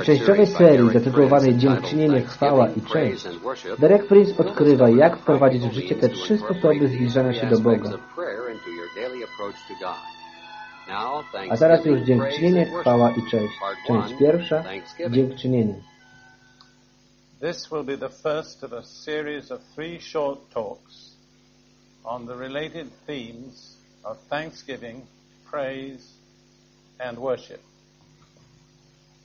W częściowej serii zatytułowanej Dziękczynienie, chwała i cześć Derek Prince odkrywa, jak wprowadzić w życie te trzy sposoby zbliżania się do Boga. A teraz już dziękczynienie, chwała i cześć. Część pierwsza, dziękczynienie. This will be the first of a series of three short talks on the related themes of thanksgiving, praise and worship. This first talk tonight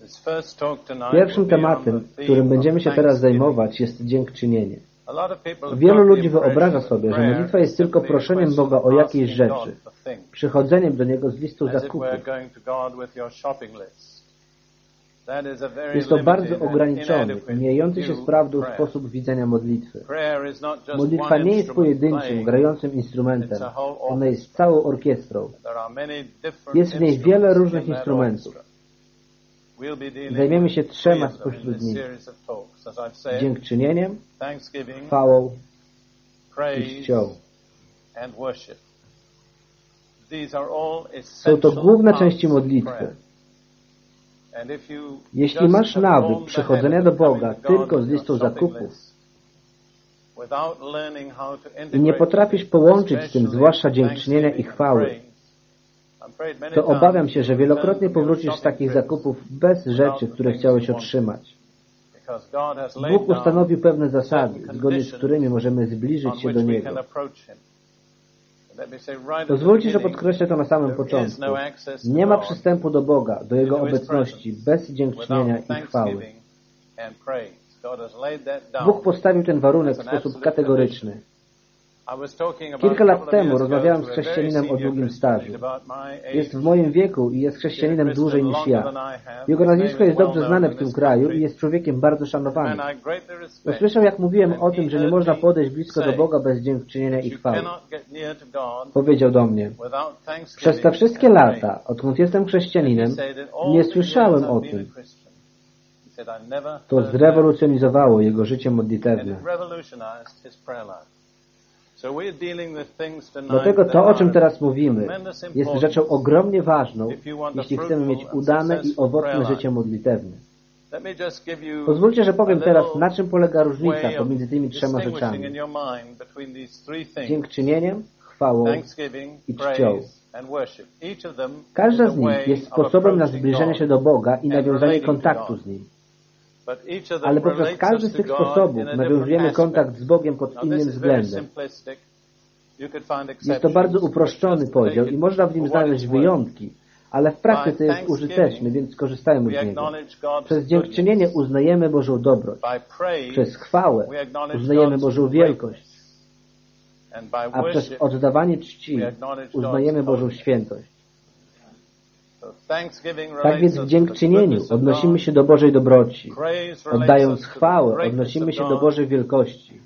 Pierwszym tematem, którym będziemy się teraz zajmować, jest dziękczynienie. Wielu ludzi wyobraża sobie, że modlitwa jest tylko proszeniem Boga o God rzeczy, przychodzeniem do Niego z listu zakupów. Jest to bardzo ograniczony, mijający się z prawdą sposób widzenia modlitwy. Modlitwa nie jest pojedynczym, grającym instrumentem. Ona jest całą orkiestrą. Jest w niej wiele różnych instrumentów. Zajmiemy się trzema spośród nich. Dziękczynieniem, chwałą i czcią. Są to główne części modlitwy. Jeśli masz nawyk przychodzenia do Boga tylko z listą zakupów i nie potrafisz połączyć z tym zwłaszcza dziękczynienia i chwały, praise, I'm afraid many to obawiam się, że wielokrotnie powrócisz z takich zakupów bez rzeczy, które chciałeś otrzymać. Bóg ustanowił pewne zasady, zgodnie z którymi możemy zbliżyć się do Niego. Pozwólcie, że podkreślę to na samym początku. no Nie ma przystępu do Boga, do Jego obecności, bez dziękczynienia i chwały. Bóg postawił ten warunek w sposób kategoryczny. I was talking about Kilka lat temu rozmawiałem z chrześcijaninem o długim stażu. Jest w moim wieku i jest chrześcijaninem dłużej niż ja. Jego nazwisko is jest dobrze znane w tym kraju i jest człowiekiem bardzo szanowanym. Usłyszał, jak mówiłem o tym, że nie można podejść blisko do Boga bez dziękczynienia i chwały. Powiedział do mnie. Przez te wszystkie lata, odkąd jestem chrześcijaninem, He said, "In all nie słyszałem o tym. To heard that." zrewolucjonizowało jego życie modlitewne. Dlatego to, o czym teraz mówimy, jest rzeczą ogromnie ważną, jeśli chcemy mieć udane i owocne życie modlitewne. Pozwólcie, że powiem teraz, na czym polega różnica pomiędzy tymi trzema rzeczami. Dziękczynieniem, chwałą. I czcią. Każda z nich jest sposobem na zbliżenie się do Boga i nawiązanie kontaktu z Nim. But each of them Ale poprzez każdy z tych sposobów nawiązujemy kontakt z Bogiem pod innym względem. Jest to bardzo uproszczony podział i można w nim znaleźć wyjątki, ale w praktyce jest użyteczny, więc korzystajmy We z niego. Przez dziękczynienie uznajemy Bożą praise, Przez chwałę uznajemy Bożą wielkość, a przez oddawanie czci uznajemy Bożą świętość. Tak więc w dziękczynieniu odnosimy się do Bożej dobroci. Oddając chwałę odnosimy się do. Bożej wielkości.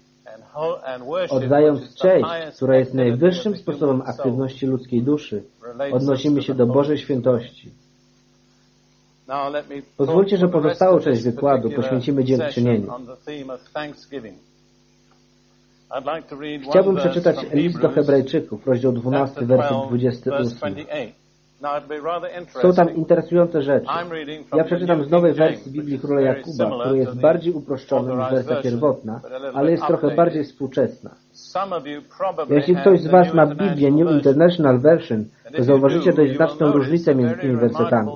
Oddając cześć, która jest najwyższym sposobem aktywności ludzkiej duszy, odnosimy się do. Bożej świętości. Pozwólcie, że pozostałą część wykładu poświęcimy dziękczynieniu. Chciałbym przeczytać list do Hebrajczyków, rozdział 12, chapter werset 12, verse 28. 28. Now it'd be rather Są tam interesujące rzeczy. Ja przeczytam z nowej wersji Biblii Króla Jakuba, która jest bardziej uproszczona niż wersja pierwotna, ale jest trochę bardziej współczesna. Jeśli ktoś z Was ma Biblię New. International Version, to zauważycie do, dość znaczną różnicę między tymi wersetami.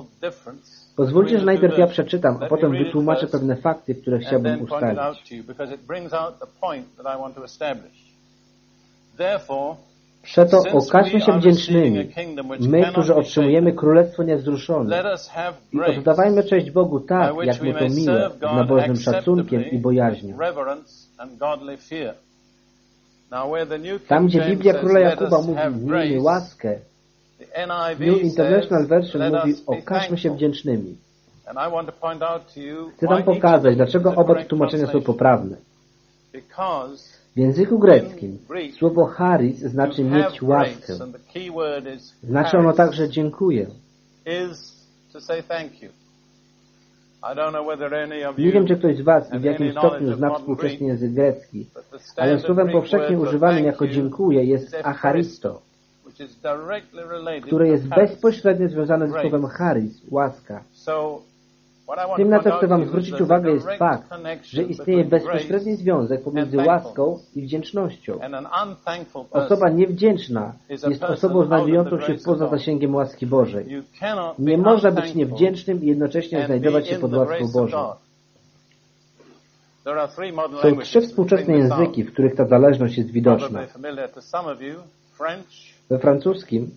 Pozwólcie, że najpierw ja przeczytam, a potem wytłumaczę pewne fakty, które chciałbym ustalić. Therefore, Przeto okażmy się wdzięcznymi, my, którzy otrzymujemy Królestwo Niewzruszone. I oddawajmy cześć Bogu tak, jak mu to miłe, z nabożnym szacunkiem i bojaźnią. Tam, gdzie Biblia Króla Jakuba mówi, miejmy łaskę, New International Version mówi, okażmy się wdzięcznymi. Chcę Wam pokazać, dlaczego oba tłumaczenia są poprawne. W języku greckim słowo charis znaczy mieć łaskę. Znaczy ono także dziękuję. Nie wiem, czy ktoś z Was w jakim stopniu zna współczesny język grecki, ale słowem powszechnie używanym jako dziękuję jest is acharisto, które jest bezpośrednio związane ze słowem charis, łaska. Tym, na co chcę Wam zwrócić uwagę, jest fakt, że istnieje bezpośredni związek pomiędzy łaską i wdzięcznością. Osoba niewdzięczna jest osobą znajdującą się poza zasięgiem łaski Bożej. Nie można być niewdzięcznym i jednocześnie znajdować się pod łaską Bożą. Są trzy współczesne języki, w których ta zależność jest widoczna. We francuskim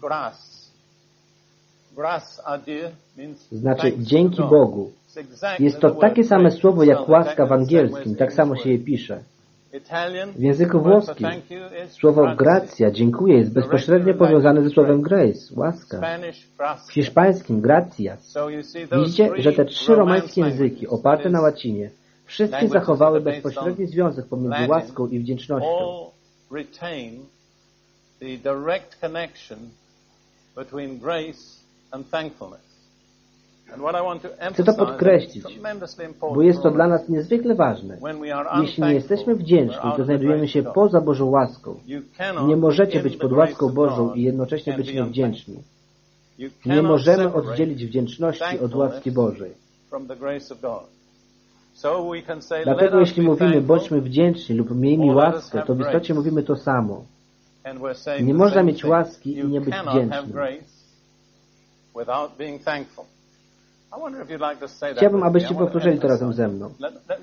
znaczy dzięki Bogu. Jest to takie same słowo jak łaska w angielskim, tak samo się je pisze. W języku włoskim słowo gracja, dziękuję, jest bezpośrednio powiązane ze słowem grace, łaska. W hiszpańskim gracia. Widzicie, że te trzy romańskie języki oparte na łacinie wszystkie zachowały bezpośredni związek pomiędzy łaską i wdzięcznością. Chcę to podkreślić, bo jest to dla nas niezwykle ważne. Jeśli nie jesteśmy wdzięczni, to znajdujemy się poza Bożą łaską. Nie możecie być pod łaską Bożą i jednocześnie być niewdzięczni. Nie możemy oddzielić wdzięczności od łaski Bożej. Dlatego jeśli mówimy bądźmy wdzięczni lub miejmy łaskę, to w istocie mówimy to samo. Nie można mieć łaski i nie być wdzięcznym. Chciałbym, abyście powtórzyli to razem ze mną.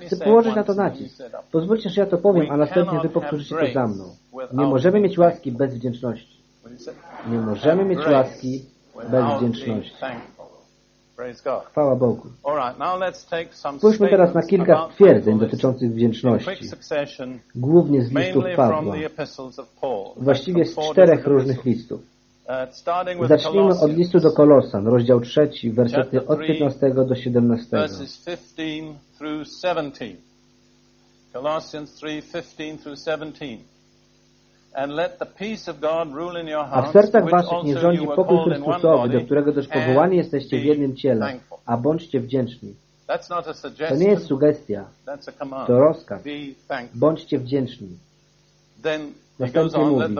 Chcę położyć na to nacisk. Pozwólcie, że ja to powiem, a następnie wy powtórzycie to za mną. Nie możemy mieć łaski bez wdzięczności. Nie możemy mieć łaski bez wdzięczności. Chwała Bogu. Spójrzmy teraz na kilka stwierdzeń dotyczących wdzięczności, głównie z listów Pawła, właściwie z czterech różnych listów. Uh, Zacznijmy od listu do Kolosan, rozdział trzeci, wersety od 15 do 17. Colossians 3, 15 through 17. A w sercach waszych nie rządzi pokój Chrystusowy, do którego też powołani jesteście w jednym ciele, a bądźcie wdzięczni. To nie jest sugestia, to rozkaz. Bądźcie wdzięczni. Następnie mówi,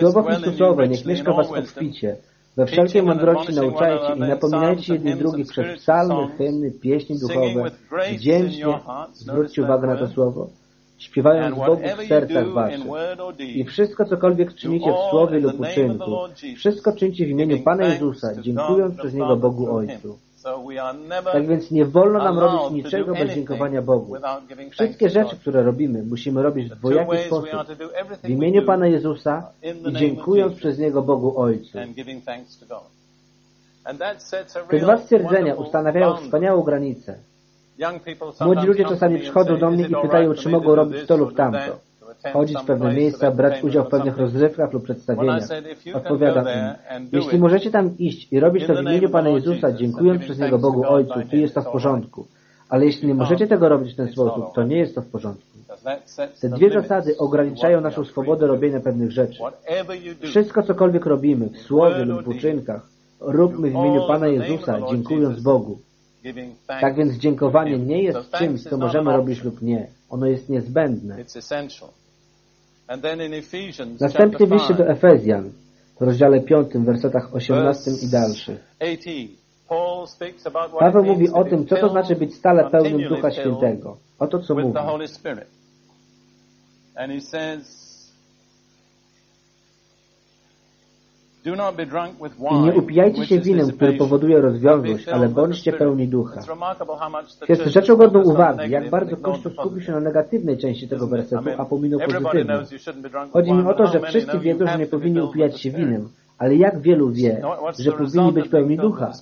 Słowo Chrystusowe niech mieszka was obficie, we wszelkiej mądrości nauczajcie i napominajcie jedni drugich przez psalmy, hymny, pieśni duchowe, wdzięcznie, zwróćcie uwagę na to słowo, śpiewając Bogu w sercach waszych. I wszystko, cokolwiek czynicie w słowie lub uczynku, wszystko czyńcie w imieniu Pana Jezusa, dziękując przez Niego Bogu Ojcu. Tak więc nie wolno nam robić niczego bez dziękowania Bogu. Wszystkie rzeczy, które robimy, musimy robić w dwojaki sposób. W imieniu Pana Jezusa i dziękując przez Niego Bogu Ojcu. Te dwa stwierdzenia ustanawiają wspaniałą granicę. Młodzi ludzie czasami przychodzą do mnie i pytają, czy mogą robić to lub tamto. Chodzić w pewne miejsca, brać udział w pewnych rozrywkach lub przedstawieniach. Odpowiadam im, jeśli możecie tam iść i robić to w imieniu Pana Jezusa, dziękując przez Niego Bogu Ojcu, to jest to w porządku. Ale jeśli nie możecie tego robić w ten sposób, to nie jest to w porządku. Te dwie zasady ograniczają naszą swobodę robienia pewnych rzeczy. Wszystko, cokolwiek robimy, w słowie lub w uczynkach, róbmy w imieniu Pana Jezusa, dziękując Bogu. Tak więc dziękowanie nie jest czymś, co możemy robić lub nie. Ono jest niezbędne. Następnie w liście do Efezjan, w rozdziale 5, wersetach 18 i dalszych. Paweł mówi o tym, co to znaczy być stale pełnym Ducha Świętego. Oto co mówi. I nie upijajcie się winem, który powoduje rozwiązłość, ale bądźcie pełni ducha. Jest rzeczą godną uwagi, jak bardzo Kościół skupił się na negatywnej części tego wersetu, a pominął pozytywną. Chodzi mi o to, że wszyscy wiedzą, że nie powinni upijać się winem, ale jak wielu wie, że powinni być pełni ducha?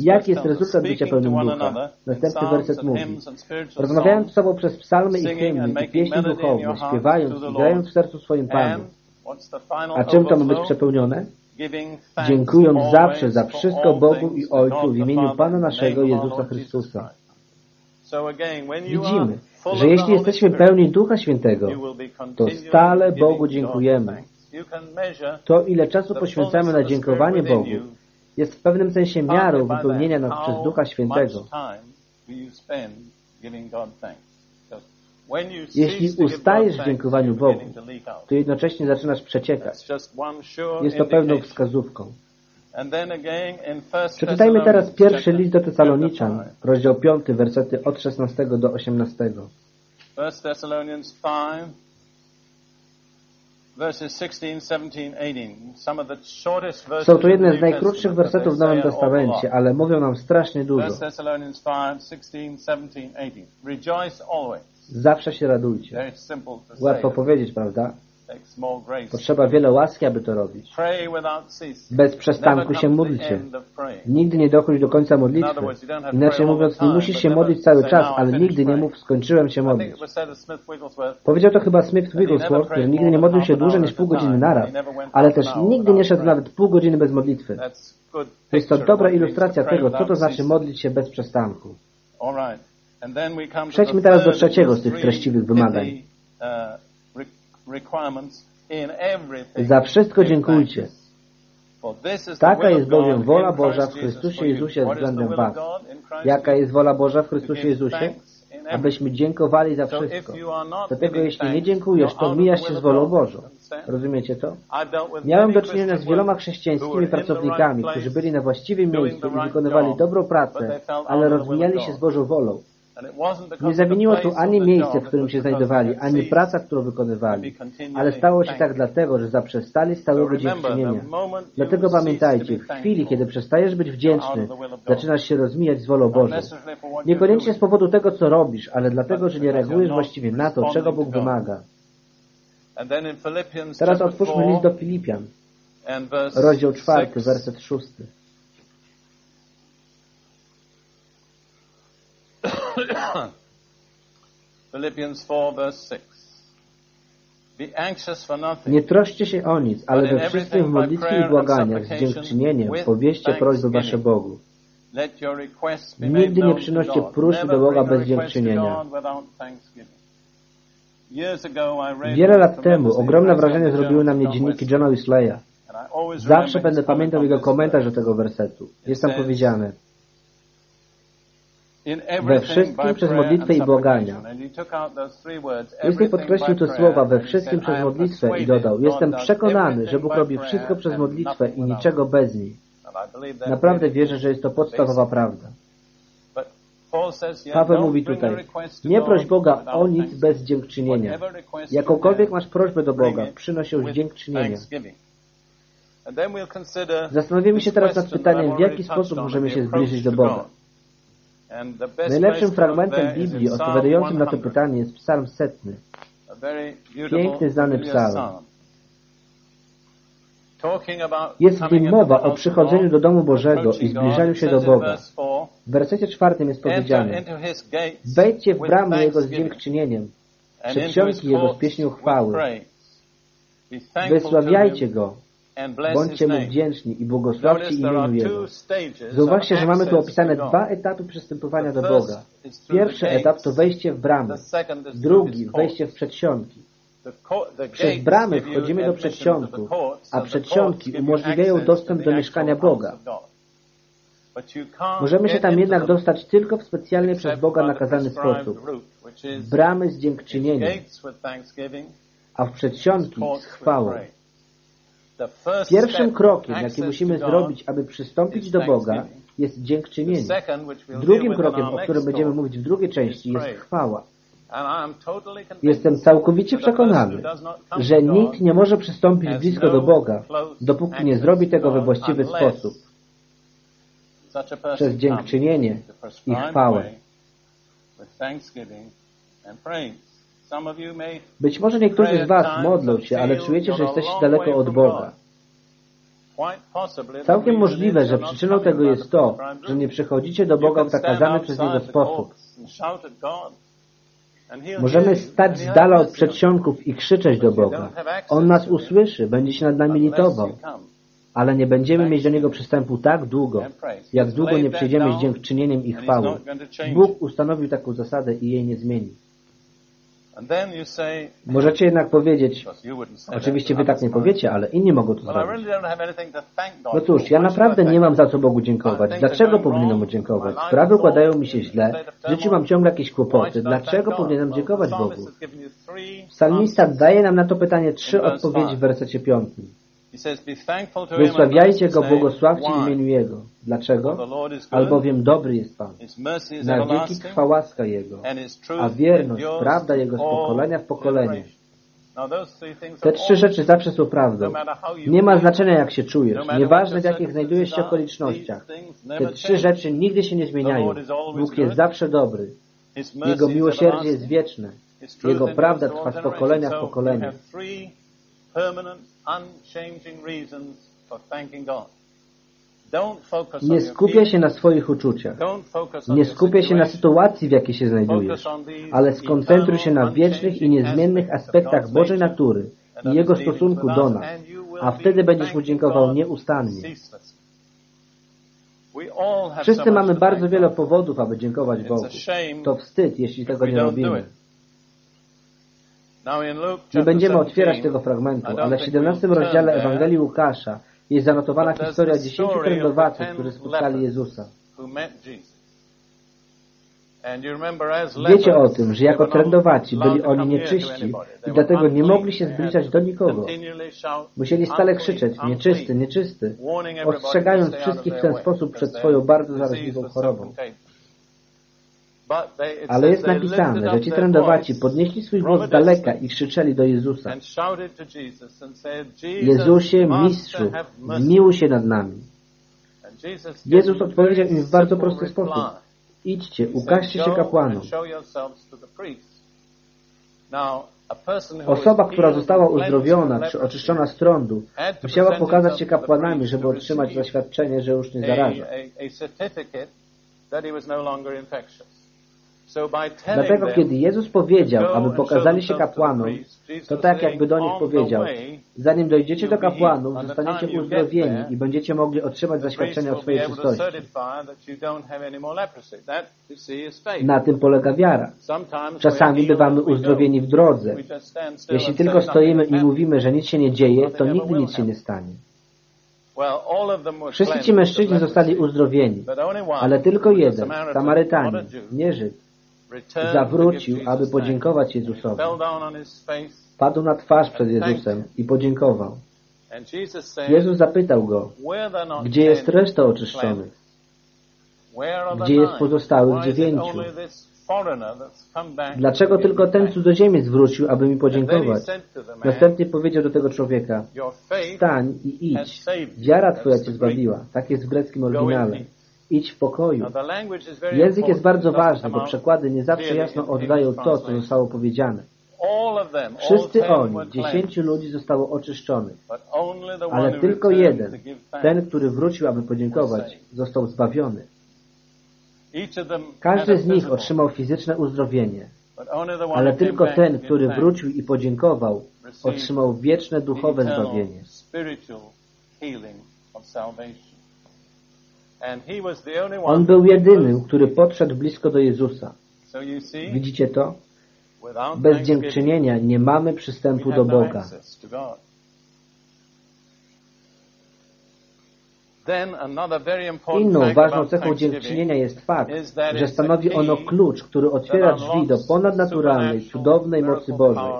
Jaki jest rezultat bycia pełnym ducha? Następny werset mówi. Rozmawiając z sobą przez psalmy i hymny i pieśni duchowne, śpiewając i grając w sercu swoim Panu. A czym to ma być przepełnione? Dziękując zawsze za wszystko Bogu i Ojcu w imieniu Pana naszego Jezusa Chrystusa. Widzimy, że jeśli jesteśmy pełni Ducha Świętego, to stale Bogu dziękujemy. To, ile czasu poświęcamy na dziękowanie Bogu, jest w pewnym sensie miarą wypełnienia nas przez Ducha Świętego. Jeśli ustajesz w dziękowaniu Bogu, to jednocześnie zaczynasz przeciekać. Jest to pewną wskazówką. Przeczytajmy teraz pierwszy list do Tesaloniczan, rozdział 5, wersety od 16 do 18. 1 Thessalonians 5 są to jedne z najkrótszych wersetów w Nowym Testamencie, ale mówią nam strasznie dużo. Zawsze się radujcie. Łatwo powiedzieć, prawda? Potrzeba wiele łaski, aby to robić. Bez przestanku się módlcie. Nigdy nie dochodź do końca modlitwy. Inaczej mówiąc, nie musisz się modlić cały czas, ale nigdy nie mów, skończyłem się modlić. Powiedział to chyba Smith Wigglesworth, który nigdy nie modlił się dłużej niż pół godziny naraz, ale też nigdy nie szedł nawet pół godziny bez modlitwy. Jest to dobra ilustracja tego, co to znaczy modlić się bez przestanku. Przejdźmy teraz do trzeciego z tych treściwych wymagań. Za wszystko dziękujcie. Taka jest bowiem wola Boża w Chrystusie Jezusie względem Was. Jaka jest wola Boża w Chrystusie Jezusie? Abyśmy dziękowali za wszystko. Dlatego jeśli nie dziękujesz, to mijasz się z wolą Bożą. Rozumiecie to? Miałem do czynienia z wieloma chrześcijańskimi pracownikami, którzy byli na właściwym miejscu i wykonywali dobrą pracę, ale rozmijali się z Bożą wolą. Nie zawiniło tu ani miejsce, w którym się znajdowali, ani praca, którą wykonywali, ale stało się tak dlatego, że zaprzestali stałego dziękczynienia. Dlatego pamiętajcie, w chwili, kiedy przestajesz być wdzięczny, zaczynasz się rozmijać z wolą Bożą. Niekoniecznie z powodu tego, co robisz, ale dlatego, że nie reagujesz właściwie na to, czego Bóg wymaga. Teraz otwórzmy list do Filipian, rozdział czwarty, werset szósty. Philippians 4 verse 6. Nie troszcie się o nic, ale we wszystkim w modlitwie i błaganiach z dziękczynieniem powieście prośby wasze Bogu. Nigdy nie przynoście próśb do Boga bez dziękczynienia. Wiele lat temu ogromne wrażenie zrobiły na mnie dzienniki Johna Wesleya. Zawsze będę pamiętał jego komentarz do tego wersetu. Jest tam powiedziane we wszystkim przez modlitwę i błagania. Jeśli podkreślił te słowa we wszystkim przez modlitwę i dodał, jestem przekonany, że Bóg robi wszystko przez modlitwę i niczego bez niej. Naprawdę wierzę, że jest to podstawowa prawda. Paweł mówi tutaj, nie proś Boga o nic bez dziękczynienia. Jakąkolwiek masz prośbę do Boga, przynoś ją z dziękczynienia. Zastanowimy się teraz nad pytaniem, w jaki sposób możemy się zbliżyć do Boga. Najlepszym fragmentem Biblii odpowiadającym na to pytanie jest psalm setny. Piękny, znany psalm. Jest w nim mowa o przychodzeniu do domu Bożego i zbliżaniu się do Boga. W wersecie czwartym jest powiedziane Wejdźcie w bramy Jego z dziękczynieniem, przedsionki Jego z pieśnią chwały. Wysławiajcie Go, Bądźcie mu wdzięczni i błogosławcie imieniu Jego. Zauważcie, że mamy tu opisane dwa etapy przystępowania do Boga. Pierwszy etap to wejście w bramy. Drugi, wejście w przedsionki. Przez bramy wchodzimy do przedsionku, a przedsionki umożliwiają dostęp do mieszkania Boga. Możemy się tam jednak dostać tylko w specjalnie przez Boga nakazany sposób. Bramy z dziękczynieniem, a w przedsionki z chwałą. Pierwszym krokiem, jaki musimy zrobić, aby przystąpić do Boga, jest dziękczynienie. Drugim krokiem, o którym będziemy mówić w drugiej części, jest chwała. Jestem całkowicie przekonany, że nikt nie może przystąpić blisko do Boga, dopóki nie zrobi tego we właściwy sposób. Przez dziękczynienie i chwałę. Być może niektórzy z Was modlą się, ale czujecie, że jesteście daleko od Boga. Całkiem możliwe, że przyczyną tego jest to, że nie przychodzicie do Boga w zakazany przez Niego sposób. Możemy stać z dala od przedsionków i krzyczeć do Boga. On nas usłyszy, będzie się nad nami litował. Ale nie będziemy mieć do Niego przystępu tak długo, jak długo nie przyjdziemy z dziękczynieniem i chwałą. Bóg ustanowił taką zasadę i jej nie zmieni. Możecie jednak powiedzieć, oczywiście wy tak nie powiecie, ale inni mogą to zrobić. No cóż, ja naprawdę nie mam za co Bogu dziękować. Dlaczego powinienem mu dziękować? Sprawy układają mi się źle, w życiu mam ciągle jakieś kłopoty. Dlaczego powinienem dziękować Bogu? Psalmista daje nam na to pytanie trzy odpowiedzi w wersecie piątym. Wysławiajcie Go, błogosławcie w imieniu Jego. Dlaczego? Albowiem dobry jest Pan. Na wieki trwa łaska Jego, a wierność, prawda Jego z pokolenia w pokolenie. Te trzy rzeczy zawsze są prawdą. Nie ma znaczenia, jak się czujesz. Nieważne, w jakich znajdujesz się okolicznościach. Te trzy rzeczy nigdy się nie zmieniają. Bóg jest zawsze dobry. Jego miłosierdzie jest wieczne. Jego prawda trwa z pokolenia w pokolenie. Nie skupiaj się na swoich uczuciach. Nie skupiaj się na sytuacji, w jakiej się znajdujesz, ale skoncentruj się na wiecznych i niezmiennych aspektach Bożej natury i Jego stosunku do nas, a wtedy będziesz Mu dziękował nieustannie. Wszyscy mamy bardzo wiele powodów, aby dziękować Bogu. To wstyd, jeśli tego nie robimy. Nie będziemy otwierać tego fragmentu, ale w 17 rozdziale Ewangelii Łukasza jest zanotowana historia dziesięciu trędowatów, którzy spotkali Jezusa. Wiecie o tym, że jako trędowaci byli oni nieczyści i dlatego nie mogli się zbliżać do nikogo. Musieli stale krzyczeć, nieczysty, nieczysty, ostrzegając wszystkich w ten sposób przed swoją bardzo zaraźliwą chorobą. Ale jest napisane, że ci trędowaci podnieśli swój głos z daleka i krzyczeli do Jezusa. Jezusie, mistrzu, zmiłuj się nad nami. Jezus odpowiedział im w bardzo prosty sposób. Idźcie, ukażcie się kapłanom. Osoba, która została uzdrowiona czy oczyszczona z trądu, musiała pokazać się kapłanami, żeby otrzymać zaświadczenie, że już nie zaraża. Dlatego, kiedy Jezus powiedział, aby pokazali się kapłanom, to tak jakby do nich powiedział, zanim dojdziecie do kapłanów, zostaniecie uzdrowieni i będziecie mogli otrzymać zaświadczenie o swojej czystości. Na tym polega wiara. Czasami bywamy uzdrowieni w drodze. Jeśli tylko stoimy i mówimy, że nic się nie dzieje, to nigdy nic się nie stanie. Wszyscy ci mężczyźni zostali uzdrowieni, ale tylko jeden, Samarytanin, nie Żyd, zawrócił, aby podziękować Jezusowi. Padł na twarz przed Jezusem i podziękował. Jezus zapytał go, gdzie jest reszta oczyszczonych? Gdzie jest pozostałych dziewięciu? Dlaczego tylko ten cudzoziemiec wrócił, aby mi podziękować? Następnie powiedział do tego człowieka, wstań i idź. Wiara Twoja Cię zbawiła. Tak jest w greckim oryginale. Idź w pokoju. Język jest bardzo ważny, bo przekłady nie zawsze jasno oddają to, co zostało powiedziane. Wszyscy oni, dziesięciu ludzi zostało oczyszczonych, ale tylko jeden, ten, który wrócił, aby podziękować, został zbawiony. Każdy z nich otrzymał fizyczne uzdrowienie, ale tylko ten, który wrócił i podziękował, otrzymał wieczne duchowe zbawienie. On był jedynym, który podszedł blisko do Jezusa. Widzicie to? Bez dziękczynienia nie mamy przystępu do Boga. Inną ważną cechą dziękczynienia jest fakt, że stanowi ono klucz, który otwiera drzwi do ponadnaturalnej, cudownej mocy Bożej.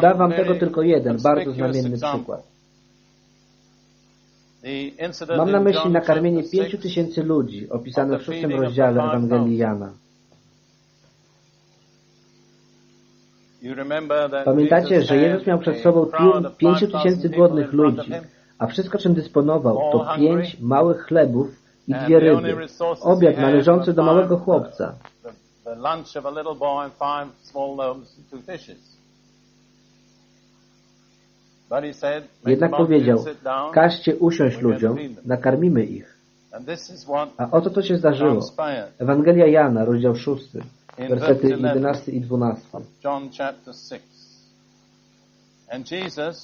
Dam wam tego tylko jeden, bardzo znamienny przykład. Mam na myśli nakarmienie pięciu tysięcy ludzi opisane w szóstym rozdziale Ewangelii Jana. Pamiętacie, że Jezus miał przed sobą tłum pięciu tysięcy głodnych ludzi, a wszystko, czym dysponował, to pięć małych chlebów i dwie ryby. Obiad należący do małego chłopca. Jednak powiedział, każcie usiąść ludziom, nakarmimy ich. A oto to się zdarzyło. Ewangelia Jana, rozdział 6, wersety 11 i 12.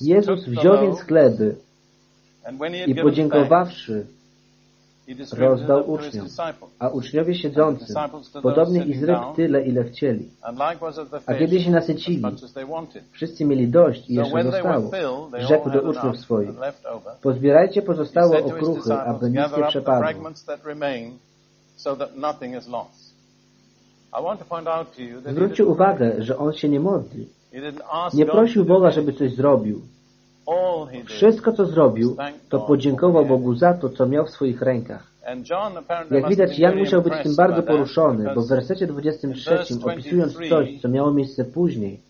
Jezus wziął więc chleby i podziękowawszy, rozdał uczniom, a uczniowie siedzący, podobnie i z ryb tyle, ile chcieli. A kiedy się nasycili, wszyscy mieli dość i jeszcze zostało. Rzekł do uczniów swoich, pozbierajcie pozostałe okruchy, aby nic nie przepadło. Zwróćcie uwagę, że on się nie modli. Nie prosił Boga, żeby coś zrobił. Wszystko, co zrobił, to podziękował Bogu za to, co miał w swoich rękach. Jak widać, Jan musiał być tym bardzo poruszony, bo w wersecie 23, opisując coś, co miało miejsce później,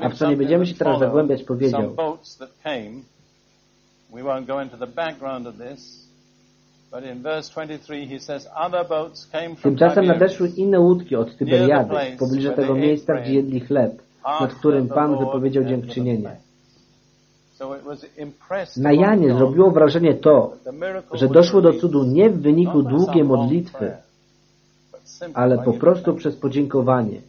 a w co nie będziemy się teraz zagłębiać, powiedział Tymczasem nadeszły inne łódki od Tyberiady, w pobliżu tego miejsca, gdzie jedli chleb, nad którym Pan wypowiedział dziękczynienie. Na Janie zrobiło wrażenie to, że doszło do cudu nie w wyniku długiej modlitwy, ale po prostu przez podziękowanie.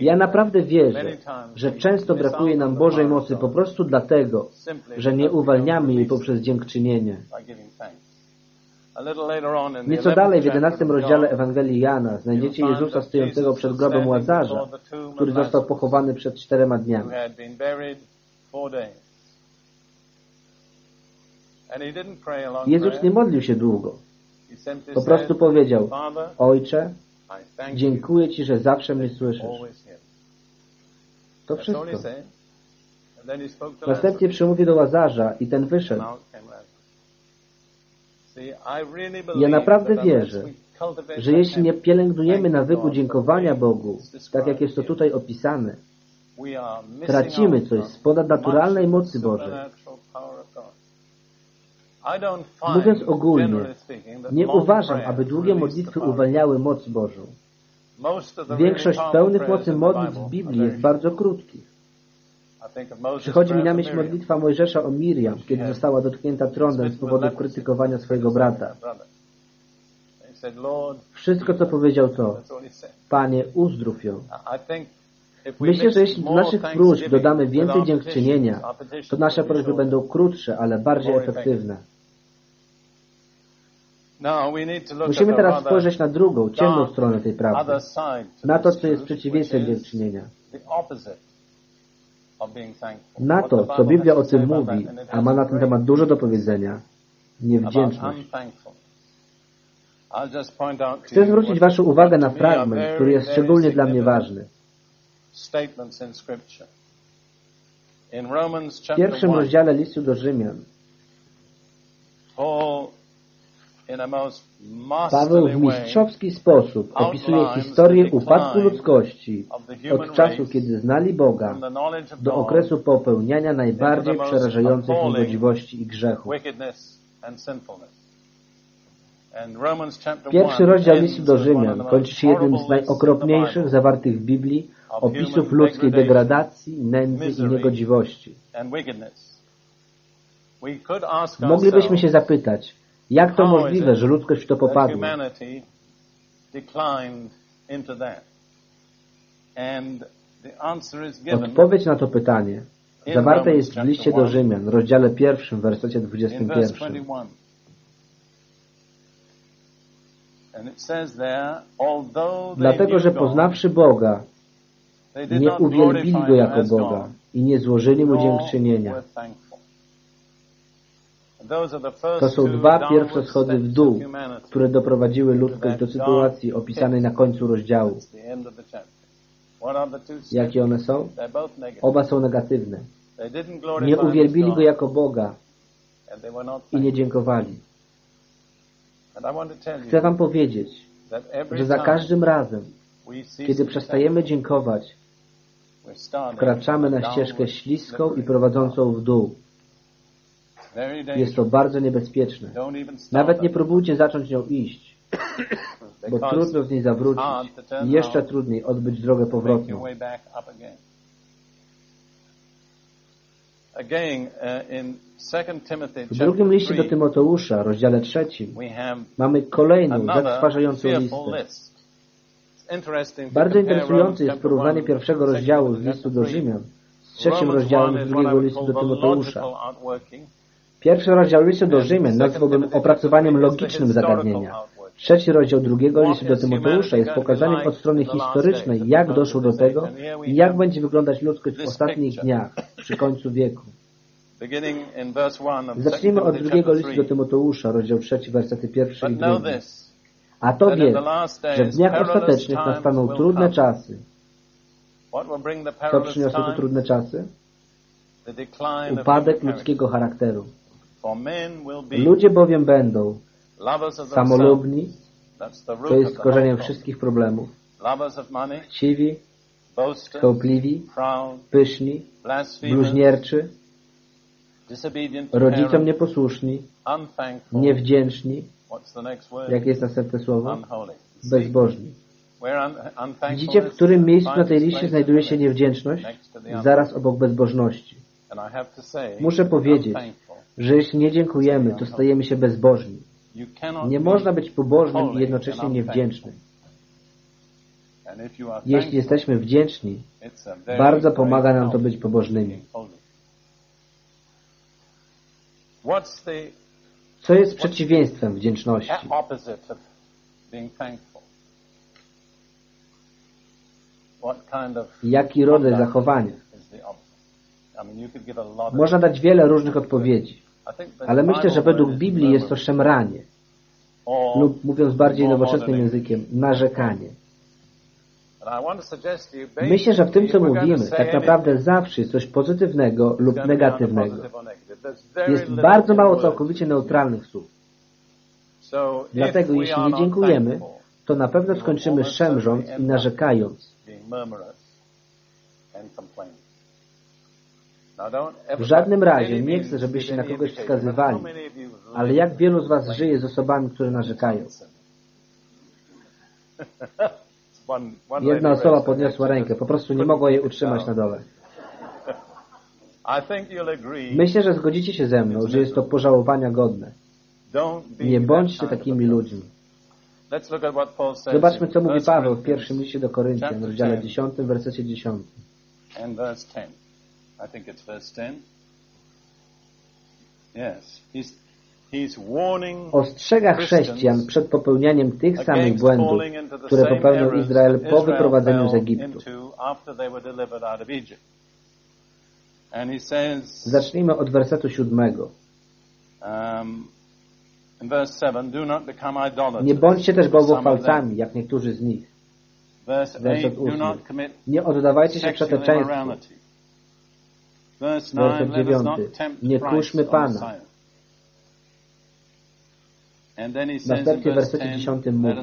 Ja naprawdę wierzę, że często brakuje nam Bożej mocy po prostu dlatego, że nie uwalniamy jej poprzez dziękczynienie. Nieco dalej w 11 rozdziale Ewangelii Jana znajdziecie Jezusa stojącego przed grobem Łazarza, który został pochowany przed czterema dniami. Jezus nie modlił się długo. Po prostu powiedział, Ojcze, dziękuję Ci, że zawsze mnie słyszysz. To wszystko. Następnie przemówił do Łazarza i ten wyszedł. Ja naprawdę wierzę, że jeśli nie pielęgnujemy nawyku dziękowania Bogu, tak jak jest to tutaj opisane, tracimy coś z ponadnaturalnej mocy Bożej. Mówiąc ogólnie, nie uważam, aby długie modlitwy uwalniały moc Bożą. Większość pełnych mocy modlitw w Biblii jest bardzo krótkich. Przychodzi mi na myśl modlitwa Mojżesza o Miriam, kiedy została dotknięta trądem z powodu krytykowania swojego brata. Wszystko, co powiedział to, Panie, uzdrów ją. Myślę, że jeśli do naszych próśb dodamy więcej dziękczynienia, to nasze prośby będą krótsze, ale bardziej efektywne. Musimy teraz spojrzeć na drugą, ciemną stronę tej prawdy, na to, co jest przeciwieństwem dziękczynienia. Na to, co Biblia o tym mówi, a ma na ten temat dużo do powiedzenia, niewdzięczność. Chcę zwrócić Waszą uwagę na fragment, który jest szczególnie dla mnie ważny. W pierwszym rozdziale listu do Rzymian Paweł w mistrzowski sposób opisuje historię upadku ludzkości od czasu, kiedy znali Boga, do okresu popełniania najbardziej przerażających niegodziwości i grzechu. Pierwszy rozdział listu do Rzymian kończy się jednym z najokropniejszych zawartych w Biblii opisów ludzkiej degradacji, nędzy i niegodziwości. Moglibyśmy się zapytać, jak to możliwe, że ludzkość w to popadła? Odpowiedź na to pytanie zawarta jest w liście do Rzymian, rozdziale pierwszym, wersecie 21. Dlatego, że poznawszy Boga, nie uwielbili Go jako Boga i nie złożyli Mu dziękczynienia. To są dwa pierwsze schody w dół, które doprowadziły ludzkość do sytuacji opisanej na końcu rozdziału. Jakie one są? Oba są negatywne. Nie uwielbili Go jako Boga i nie dziękowali. Chcę Wam powiedzieć, że za każdym razem, kiedy przestajemy dziękować, wkraczamy na ścieżkę śliską i prowadzącą w dół. Jest to bardzo niebezpieczne. Nawet nie próbujcie zacząć nią iść, bo trudno z niej zawrócić i jeszcze trudniej odbyć drogę powrotną. W drugim liście do Tymoteusza, rozdziale trzecim, mamy kolejną zatrważającą listę. Bardzo interesujące jest porównanie pierwszego rozdziału z listu do Rzymian z trzecim rozdziałem drugiego listu do Tymoteusza. Pierwszy rozdział listu do Rzymian nazwałbym opracowaniem logicznym zagadnienia. Trzeci rozdział drugiego listu do Tymoteusza jest pokazaniem od strony historycznej, jak doszło do tego i jak będzie wyglądać ludzkość w ostatnich dniach, przy końcu wieku. Zacznijmy od drugiego listu do Tymoteusza, rozdział trzeci, wersety pierwszy i drugi. A to wie, że w dniach ostatecznych nastaną trudne czasy. Co przyniosło te trudne czasy? Upadek ludzkiego charakteru. Ludzie bowiem będą samolubni, to jest korzeniem wszystkich problemów, chciwi, chełpliwi, pyszni, bluźnierczy, rodzicom nieposłuszni, niewdzięczni, jakie jest następne słowo? Bezbożni. Widzicie, w którym miejscu na tej liście znajduje się niewdzięczność? Zaraz obok bezbożności. Muszę powiedzieć, że jeśli nie dziękujemy, to stajemy się bezbożni. Nie można być pobożnym i jednocześnie niewdzięcznym. Jeśli jesteśmy wdzięczni, bardzo pomaga nam to być pobożnymi. Co jest przeciwieństwem wdzięczności? Jaki rodzaj zachowania? Można dać wiele różnych odpowiedzi, ale myślę, że według Biblii jest to szemranie lub mówiąc bardziej nowoczesnym językiem, narzekanie. Myślę, że w tym, co mówimy, tak naprawdę zawsze jest coś pozytywnego lub negatywnego. Jest bardzo mało całkowicie neutralnych słów. Dlatego, jeśli nie dziękujemy, to na pewno skończymy szemrząc i narzekając. W żadnym razie nie chcę, żebyście na kogoś wskazywali, ale jak wielu z Was żyje z osobami, które narzekają? Jedna osoba podniosła rękę, po prostu nie mogła jej utrzymać na dole. Myślę, że zgodzicie się ze mną, że jest to pożałowania godne. Nie bądźcie takimi ludźmi. Zobaczmy, co mówi Paweł w pierwszym liście do Koryntian, w rozdziale 10, wersecie 10. I think it's verse 10. Yes. He's, he's warning Ostrzega chrześcijan przed popełnianiem tych samych błędów, które popełnił Izrael po wyprowadzeniu z Egiptu. Zacznijmy od wersetu siódmego. Um, Nie bądźcie też bałwochwalcami, jak niektórzy z nich. Werset ósmy. Nie oddawajcie się przeteczeństwu. Werset dziewiąty. Nie kuszmy Pana. Następnie w wersecie dziesiątym mówi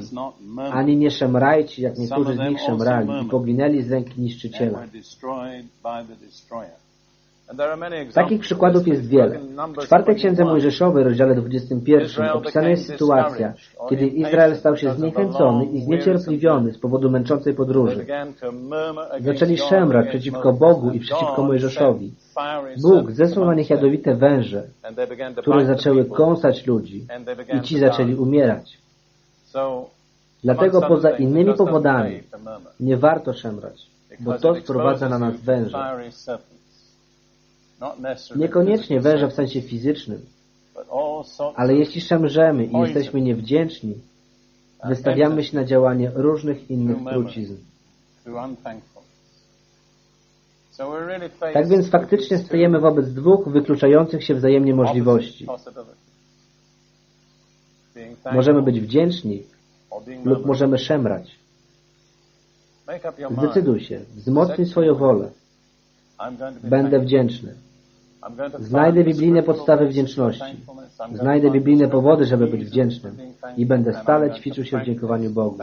Ani nie szemrajcie, jak niektórzy z nich szemrali i poginęli z ręki niszczyciela. Takich przykładów jest wiele. W czwartej księdze Mojżeszowej, rozdziale 21, opisana jest sytuacja, kiedy Izrael stał się zniechęcony i zniecierpliwiony z powodu męczącej podróży. Zaczęli szemrać przeciwko Bogu i przeciwko Mojżeszowi. Bóg zesłał na nich jadowite węże, które zaczęły kąsać ludzi i ci zaczęli umierać. Dlatego poza innymi powodami nie warto szemrać, bo to sprowadza na nas węże. Niekoniecznie węże w sensie fizycznym, ale jeśli szemrzemy i jesteśmy niewdzięczni, wystawiamy się na działanie różnych innych trucizn. Tak więc faktycznie stajemy wobec dwóch wykluczających się wzajemnie możliwości. Możemy być wdzięczni lub możemy szemrać. Zdecyduj się, wzmocnij swoją wolę. Będę wdzięczny. Znajdę biblijne podstawy wdzięczności. Znajdę biblijne powody, żeby być wdzięcznym. I będę stale ćwiczył się w dziękowaniu Bogu.